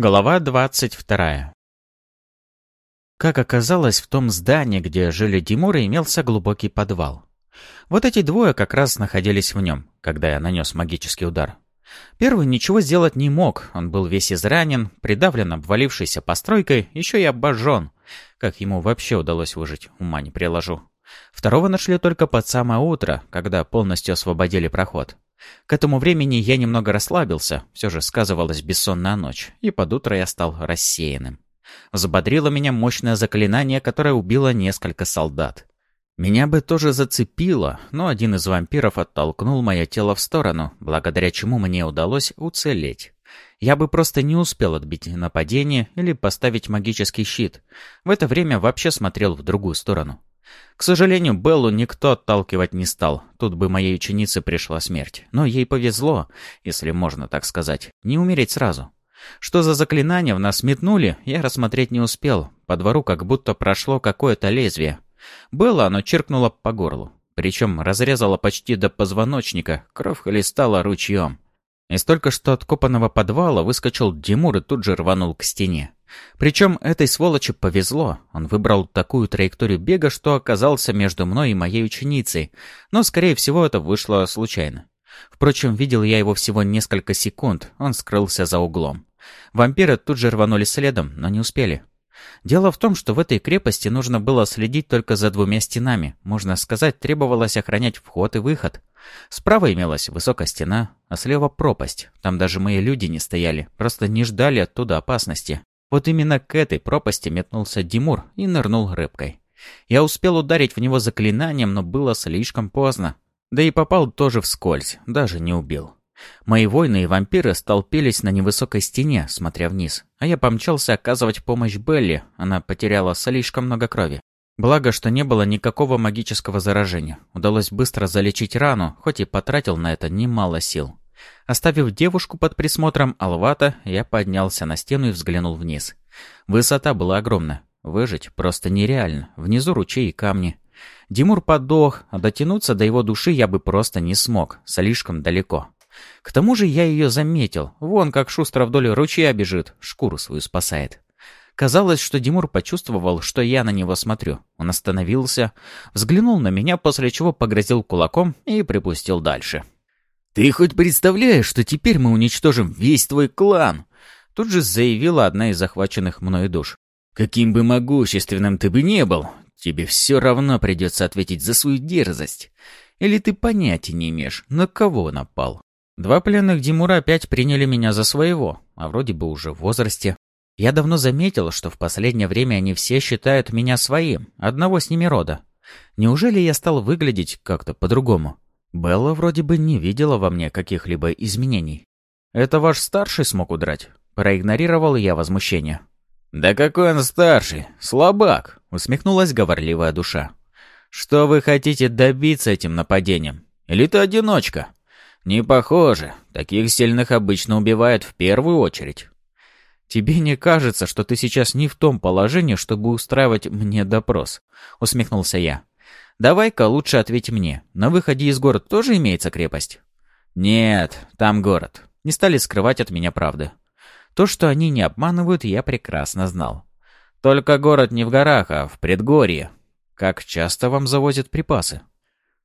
Глава двадцать вторая. Как оказалось, в том здании, где жили Димуры, имелся глубокий подвал. Вот эти двое как раз находились в нем, когда я нанес магический удар. Первый ничего сделать не мог, он был весь изранен, придавлен обвалившейся постройкой, еще и обожжен. Как ему вообще удалось выжить, ума не приложу. Второго нашли только под самое утро, когда полностью освободили проход. К этому времени я немного расслабился, все же сказывалась бессонная ночь, и под утро я стал рассеянным. Взбодрило меня мощное заклинание, которое убило несколько солдат. Меня бы тоже зацепило, но один из вампиров оттолкнул мое тело в сторону, благодаря чему мне удалось уцелеть. Я бы просто не успел отбить нападение или поставить магический щит. В это время вообще смотрел в другую сторону. К сожалению, Беллу никто отталкивать не стал. Тут бы моей ученице пришла смерть. Но ей повезло, если можно так сказать, не умереть сразу. Что за заклинание в нас метнули, я рассмотреть не успел. По двору как будто прошло какое-то лезвие. Было оно чиркнуло по горлу. Причем разрезало почти до позвоночника, кровь хлестала ручьем. Из только что откопанного подвала выскочил Димур и тут же рванул к стене. Причем этой сволочи повезло. Он выбрал такую траекторию бега, что оказался между мной и моей ученицей. Но, скорее всего, это вышло случайно. Впрочем, видел я его всего несколько секунд. Он скрылся за углом. Вампиры тут же рванули следом, но не успели. Дело в том, что в этой крепости нужно было следить только за двумя стенами. Можно сказать, требовалось охранять вход и выход. Справа имелась высокая стена, а слева пропасть. Там даже мои люди не стояли, просто не ждали оттуда опасности. Вот именно к этой пропасти метнулся Димур и нырнул рыбкой. Я успел ударить в него заклинанием, но было слишком поздно. Да и попал тоже вскользь, даже не убил. Мои воины и вампиры столпились на невысокой стене, смотря вниз, а я помчался оказывать помощь Белли, она потеряла слишком много крови. Благо, что не было никакого магического заражения. Удалось быстро залечить рану, хоть и потратил на это немало сил. Оставив девушку под присмотром Алвата, я поднялся на стену и взглянул вниз. Высота была огромна. Выжить просто нереально. Внизу ручей и камни. Димур подох, а дотянуться до его души я бы просто не смог. Слишком далеко. К тому же я ее заметил. Вон как шустро вдоль ручья бежит, шкуру свою спасает. Казалось, что Димур почувствовал, что я на него смотрю. Он остановился, взглянул на меня, после чего погрозил кулаком и припустил дальше. «Ты хоть представляешь, что теперь мы уничтожим весь твой клан?» Тут же заявила одна из захваченных мною душ. «Каким бы могущественным ты бы не был, тебе все равно придется ответить за свою дерзость. Или ты понятия не имеешь, на кого напал?» Два пленных Димура опять приняли меня за своего, а вроде бы уже в возрасте. Я давно заметил, что в последнее время они все считают меня своим, одного с ними рода. Неужели я стал выглядеть как-то по-другому? Белла вроде бы не видела во мне каких-либо изменений. «Это ваш старший смог удрать?» Проигнорировал я возмущение. «Да какой он старший? Слабак!» — усмехнулась говорливая душа. «Что вы хотите добиться этим нападением? Или ты одиночка?» «Не похоже. Таких сильных обычно убивают в первую очередь». «Тебе не кажется, что ты сейчас не в том положении, чтобы устраивать мне допрос?» — усмехнулся я. Давай-ка лучше ответь мне. На выходе из города тоже имеется крепость? Нет, там город. Не стали скрывать от меня правды. То, что они не обманывают, я прекрасно знал. Только город не в горах, а в предгорье. Как часто вам завозят припасы?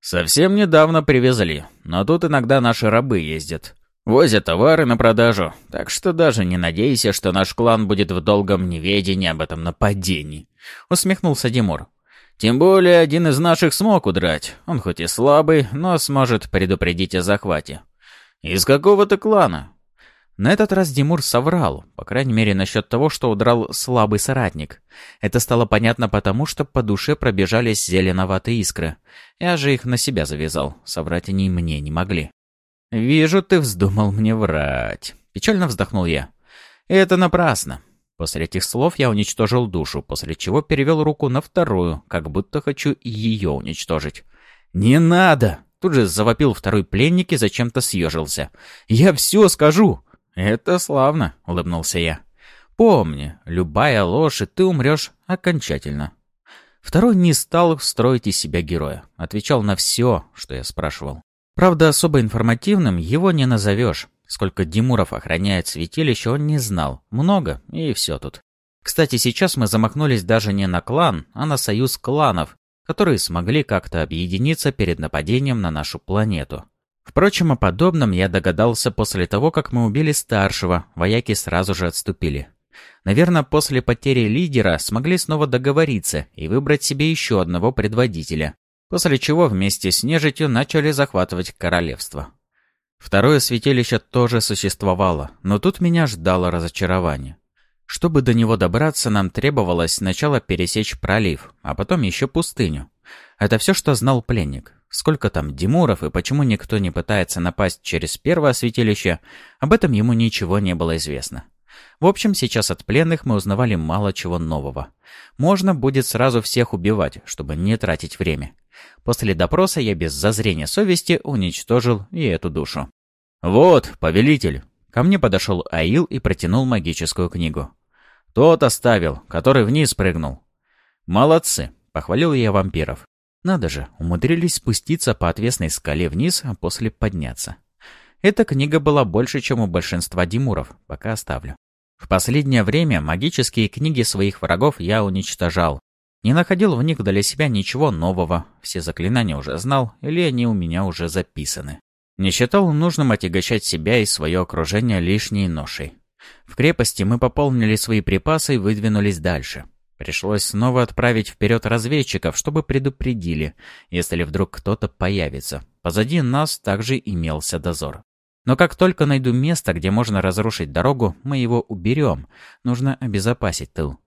Совсем недавно привезли, но тут иногда наши рабы ездят. Возят товары на продажу, так что даже не надейся, что наш клан будет в долгом неведении об этом нападении. Усмехнулся Димур. Тем более один из наших смог удрать. Он хоть и слабый, но сможет предупредить о захвате. Из какого-то клана. На этот раз Димур соврал, по крайней мере насчет того, что удрал слабый соратник. Это стало понятно потому, что по душе пробежались зеленоватые искры. Я же их на себя завязал, соврать они мне не могли. «Вижу, ты вздумал мне врать», — печально вздохнул я. «Это напрасно. После этих слов я уничтожил душу, после чего перевел руку на вторую, как будто хочу ее уничтожить. «Не надо!» Тут же завопил второй пленник и зачем-то съежился. «Я все скажу!» «Это славно», — улыбнулся я. «Помни, любая ложь, и ты умрешь окончательно». Второй не стал строить из себя героя. Отвечал на все, что я спрашивал. Правда, особо информативным его не назовешь. Сколько Димуров охраняет святилище, он не знал. Много, и все тут. Кстати, сейчас мы замахнулись даже не на клан, а на союз кланов, которые смогли как-то объединиться перед нападением на нашу планету. Впрочем, о подобном я догадался после того, как мы убили старшего, вояки сразу же отступили. Наверное, после потери лидера смогли снова договориться и выбрать себе еще одного предводителя, после чего вместе с нежитью начали захватывать королевство. Второе святилище тоже существовало, но тут меня ждало разочарование. Чтобы до него добраться, нам требовалось сначала пересечь пролив, а потом еще пустыню. Это все, что знал пленник. Сколько там Димуров и почему никто не пытается напасть через первое святилище, об этом ему ничего не было известно. В общем, сейчас от пленных мы узнавали мало чего нового. Можно будет сразу всех убивать, чтобы не тратить время. После допроса я без зазрения совести уничтожил и эту душу. «Вот, повелитель!» Ко мне подошел Аил и протянул магическую книгу. «Тот оставил, который вниз прыгнул». «Молодцы!» — похвалил я вампиров. Надо же, умудрились спуститься по отвесной скале вниз, а после подняться. Эта книга была больше, чем у большинства Димуров, пока оставлю. В последнее время магические книги своих врагов я уничтожал, не находил в них для себя ничего нового, все заклинания уже знал или они у меня уже записаны. Не считал нужным отягощать себя и свое окружение лишней ношей. В крепости мы пополнили свои припасы и выдвинулись дальше. Пришлось снова отправить вперед разведчиков, чтобы предупредили, если вдруг кто-то появится. Позади нас также имелся дозор. Но как только найду место, где можно разрушить дорогу, мы его уберем. Нужно обезопасить тыл.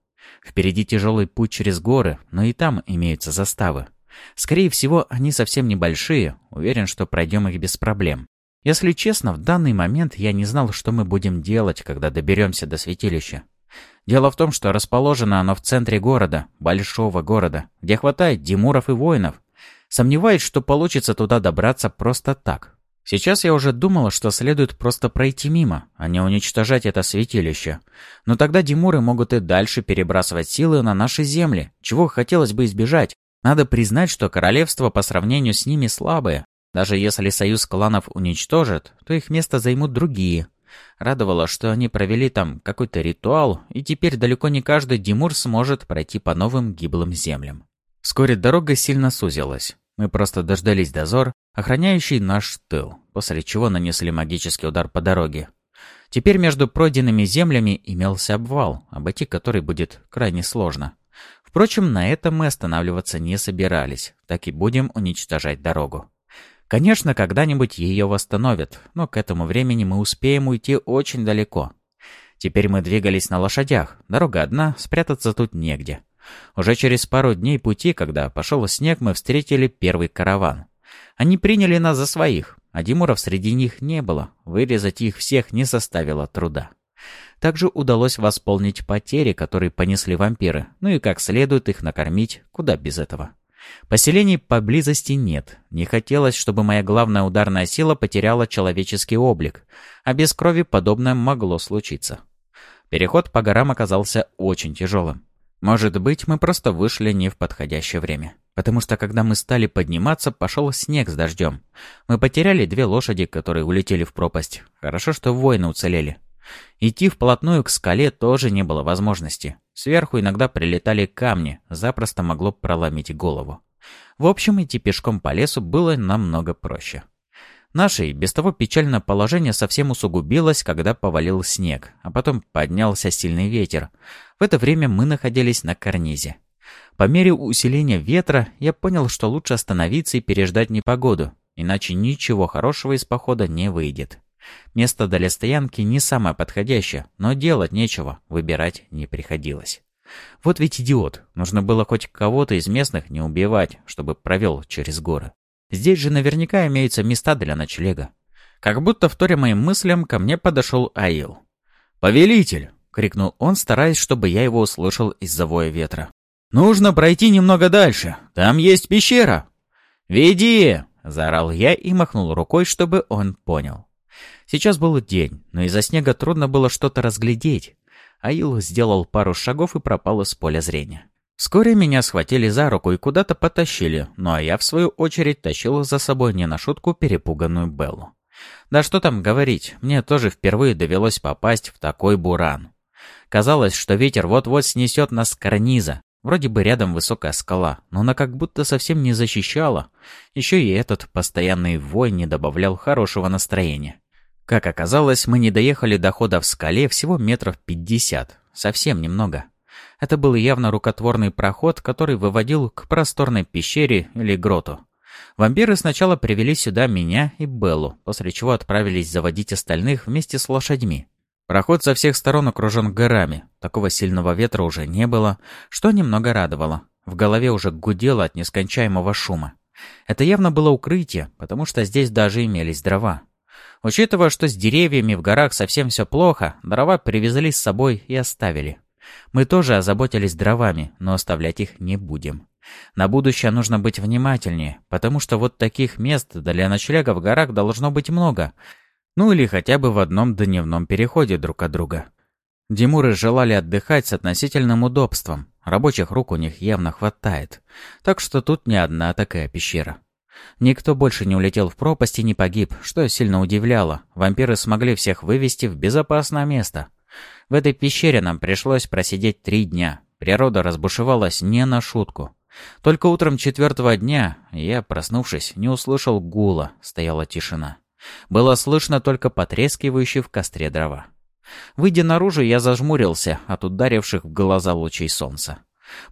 Впереди тяжелый путь через горы, но и там имеются заставы. Скорее всего, они совсем небольшие, уверен, что пройдем их без проблем. Если честно, в данный момент я не знал, что мы будем делать, когда доберемся до святилища. Дело в том, что расположено оно в центре города, большого города, где хватает димуров и воинов. Сомневаюсь, что получится туда добраться просто так. Сейчас я уже думала, что следует просто пройти мимо, а не уничтожать это святилище. Но тогда Димуры могут и дальше перебрасывать силы на наши земли, чего хотелось бы избежать. Надо признать, что королевство по сравнению с ними слабое. Даже если союз кланов уничтожит, то их место займут другие. Радовало, что они провели там какой-то ритуал, и теперь далеко не каждый Димур сможет пройти по новым гиблым землям. Вскоре дорога сильно сузилась. Мы просто дождались дозор, охраняющий наш тыл, после чего нанесли магический удар по дороге. Теперь между пройденными землями имелся обвал, обойти который будет крайне сложно. Впрочем, на этом мы останавливаться не собирались, так и будем уничтожать дорогу. Конечно, когда-нибудь ее восстановят, но к этому времени мы успеем уйти очень далеко. Теперь мы двигались на лошадях, дорога одна, спрятаться тут негде. Уже через пару дней пути, когда пошел снег, мы встретили первый караван. Они приняли нас за своих, а Димуров среди них не было. Вырезать их всех не составило труда. Также удалось восполнить потери, которые понесли вампиры, ну и как следует их накормить, куда без этого. Поселений поблизости нет. Не хотелось, чтобы моя главная ударная сила потеряла человеческий облик, а без крови подобное могло случиться. Переход по горам оказался очень тяжелым. Может быть, мы просто вышли не в подходящее время. Потому что, когда мы стали подниматься, пошел снег с дождем. Мы потеряли две лошади, которые улетели в пропасть. Хорошо, что воины уцелели. Идти вплотную к скале тоже не было возможности. Сверху иногда прилетали камни, запросто могло проломить голову. В общем, идти пешком по лесу было намного проще. Наше без того печальное положение совсем усугубилось, когда повалил снег, а потом поднялся сильный ветер. В это время мы находились на карнизе. По мере усиления ветра я понял, что лучше остановиться и переждать непогоду, иначе ничего хорошего из похода не выйдет. Место для стоянки не самое подходящее, но делать нечего, выбирать не приходилось. Вот ведь идиот, нужно было хоть кого-то из местных не убивать, чтобы провел через горы. Здесь же наверняка имеются места для ночлега. Как будто, вторя моим мыслям, ко мне подошел Аил. «Повелитель!» — крикнул он, стараясь, чтобы я его услышал из-за воя ветра. «Нужно пройти немного дальше. Там есть пещера». «Веди!» — заорал я и махнул рукой, чтобы он понял. Сейчас был день, но из-за снега трудно было что-то разглядеть. Аил сделал пару шагов и пропал из поля зрения. Вскоре меня схватили за руку и куда-то потащили, ну а я, в свою очередь, тащил за собой не на шутку перепуганную Беллу. Да что там говорить, мне тоже впервые довелось попасть в такой буран. Казалось, что ветер вот-вот снесет нас с карниза. Вроде бы рядом высокая скала, но она как будто совсем не защищала. Еще и этот постоянный вой не добавлял хорошего настроения. Как оказалось, мы не доехали до хода в скале всего метров пятьдесят. Совсем немного. Это был явно рукотворный проход, который выводил к просторной пещере или гроту. Вампиры сначала привели сюда меня и Беллу, после чего отправились заводить остальных вместе с лошадьми. Проход со всех сторон окружен горами. Такого сильного ветра уже не было, что немного радовало. В голове уже гудело от нескончаемого шума. Это явно было укрытие, потому что здесь даже имелись дрова. Учитывая, что с деревьями в горах совсем все плохо, дрова привезли с собой и оставили. Мы тоже озаботились дровами, но оставлять их не будем. На будущее нужно быть внимательнее, потому что вот таких мест для ночлега в горах должно быть много. Ну или хотя бы в одном дневном переходе друг от друга. Димуры желали отдыхать с относительным удобством. Рабочих рук у них явно хватает. Так что тут не одна такая пещера. Никто больше не улетел в пропасть и не погиб, что сильно удивляло. Вампиры смогли всех вывести в безопасное место. В этой пещере нам пришлось просидеть три дня. Природа разбушевалась не на шутку. Только утром четвертого дня я, проснувшись, не услышал гула, стояла тишина. Было слышно только потрескивающие в костре дрова. Выйдя наружу, я зажмурился от ударивших в глаза лучей солнца.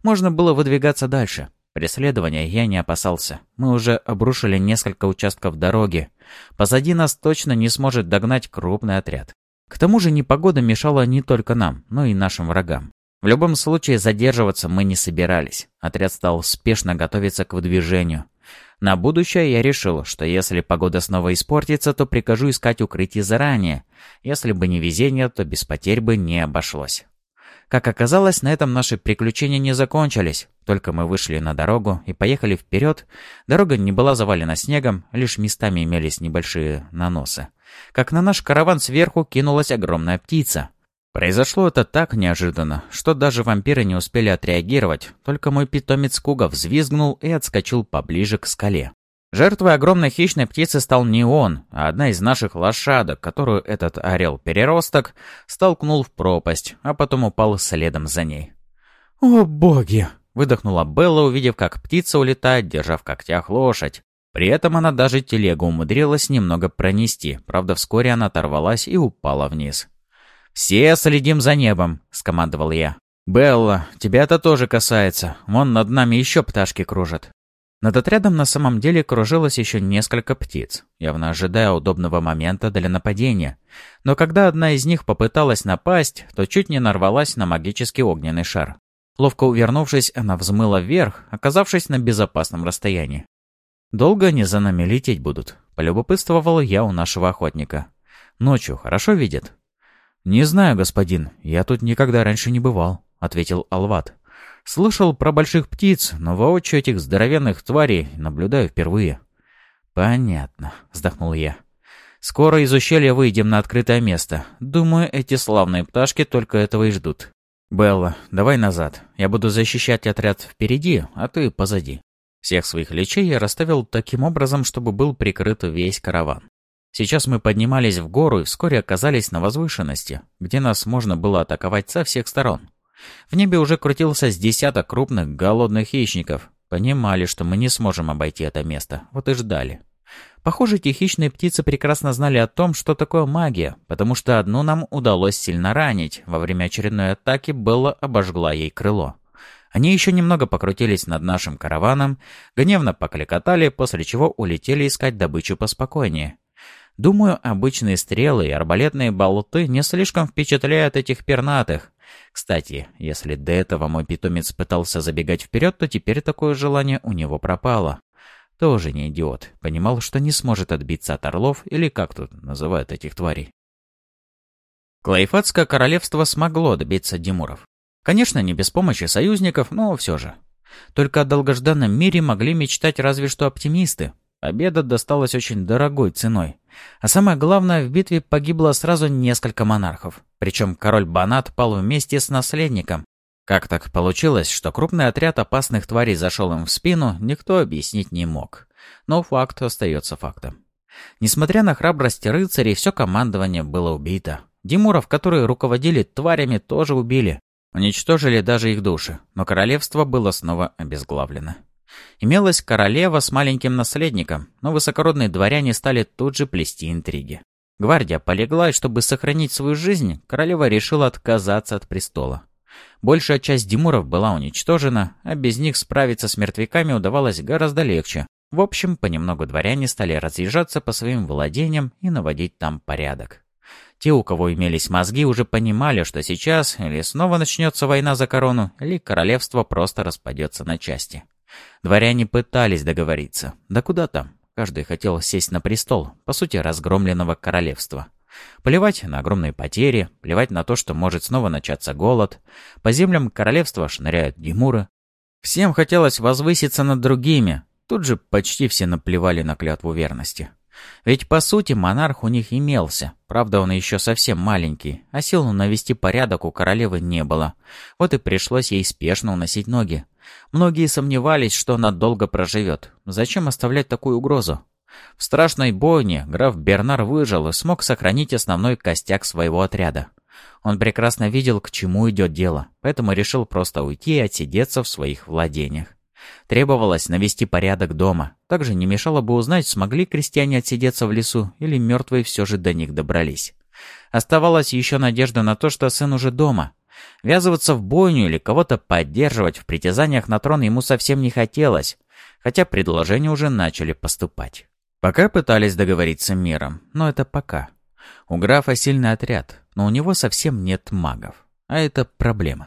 Можно было выдвигаться дальше. Преследования я не опасался. Мы уже обрушили несколько участков дороги. Позади нас точно не сможет догнать крупный отряд. К тому же непогода мешала не только нам, но и нашим врагам. В любом случае задерживаться мы не собирались. Отряд стал спешно готовиться к выдвижению. На будущее я решил, что если погода снова испортится, то прикажу искать укрытие заранее. Если бы не везение, то без потерь бы не обошлось. Как оказалось, на этом наши приключения не закончились. Только мы вышли на дорогу и поехали вперед. Дорога не была завалена снегом, лишь местами имелись небольшие наносы. Как на наш караван сверху кинулась огромная птица. Произошло это так неожиданно, что даже вампиры не успели отреагировать, только мой питомец Куга взвизгнул и отскочил поближе к скале. Жертвой огромной хищной птицы стал не он, а одна из наших лошадок, которую этот орел-переросток столкнул в пропасть, а потом упал следом за ней. «О боги!» — выдохнула Белла, увидев, как птица улетает, держа в когтях лошадь. При этом она даже телегу умудрилась немного пронести, правда, вскоре она оторвалась и упала вниз. «Все следим за небом», — скомандовал я. «Белла, тебя это тоже касается. Вон над нами еще пташки кружат». Над отрядом на самом деле кружилось еще несколько птиц, явно ожидая удобного момента для нападения. Но когда одна из них попыталась напасть, то чуть не нарвалась на магический огненный шар. Ловко увернувшись, она взмыла вверх, оказавшись на безопасном расстоянии. «Долго они за нами лететь будут?» — полюбопытствовал я у нашего охотника. «Ночью хорошо видят?» «Не знаю, господин, я тут никогда раньше не бывал», — ответил Алват. «Слышал про больших птиц, но воочию этих здоровенных тварей наблюдаю впервые». «Понятно», — вздохнул я. «Скоро из ущелья выйдем на открытое место. Думаю, эти славные пташки только этого и ждут». «Белла, давай назад. Я буду защищать отряд впереди, а ты позади». Всех своих лечей я расставил таким образом, чтобы был прикрыт весь караван. Сейчас мы поднимались в гору и вскоре оказались на возвышенности, где нас можно было атаковать со всех сторон. В небе уже крутился с десяток крупных голодных хищников. Понимали, что мы не сможем обойти это место, вот и ждали. Похоже, эти хищные птицы прекрасно знали о том, что такое магия, потому что одну нам удалось сильно ранить. Во время очередной атаки Белла обожгла ей крыло. Они еще немного покрутились над нашим караваном, гневно покликотали, после чего улетели искать добычу поспокойнее. Думаю, обычные стрелы и арбалетные болты не слишком впечатляют этих пернатых. Кстати, если до этого мой питомец пытался забегать вперед, то теперь такое желание у него пропало. Тоже не идиот. Понимал, что не сможет отбиться от орлов, или как тут называют этих тварей. Клайфатское королевство смогло добиться Димуров. Конечно, не без помощи союзников, но все же. Только о долгожданном мире могли мечтать разве что оптимисты. Победа досталась очень дорогой ценой. А самое главное, в битве погибло сразу несколько монархов. Причем король Банат пал вместе с наследником. Как так получилось, что крупный отряд опасных тварей зашел им в спину, никто объяснить не мог. Но факт остается фактом. Несмотря на храбрость рыцарей, все командование было убито. Димуров, которые руководили тварями, тоже убили. Уничтожили даже их души, но королевство было снова обезглавлено. Имелась королева с маленьким наследником, но высокородные дворяне стали тут же плести интриги. Гвардия полегла, и чтобы сохранить свою жизнь, королева решила отказаться от престола. Большая часть Димуров была уничтожена, а без них справиться с мертвяками удавалось гораздо легче. В общем, понемногу дворяне стали разъезжаться по своим владениям и наводить там порядок. Те, у кого имелись мозги, уже понимали, что сейчас или снова начнется война за корону, или королевство просто распадется на части. Дворяне пытались договориться. Да куда там? Каждый хотел сесть на престол, по сути, разгромленного королевства. Плевать на огромные потери, плевать на то, что может снова начаться голод. По землям королевства шныряют димуры. Всем хотелось возвыситься над другими. Тут же почти все наплевали на клятву верности. Ведь, по сути, монарх у них имелся. Правда, он еще совсем маленький, а сил навести порядок у королевы не было. Вот и пришлось ей спешно уносить ноги. Многие сомневались, что она долго проживет. Зачем оставлять такую угрозу? В страшной бойне граф Бернар выжил и смог сохранить основной костяк своего отряда. Он прекрасно видел, к чему идет дело, поэтому решил просто уйти и отсидеться в своих владениях. Требовалось навести порядок дома. Также не мешало бы узнать, смогли крестьяне отсидеться в лесу или мертвые все же до них добрались. Оставалась еще надежда на то, что сын уже дома. Ввязываться в бойню или кого-то поддерживать в притязаниях на трон ему совсем не хотелось, хотя предложения уже начали поступать. Пока пытались договориться миром, но это пока. У графа сильный отряд, но у него совсем нет магов. А это проблема.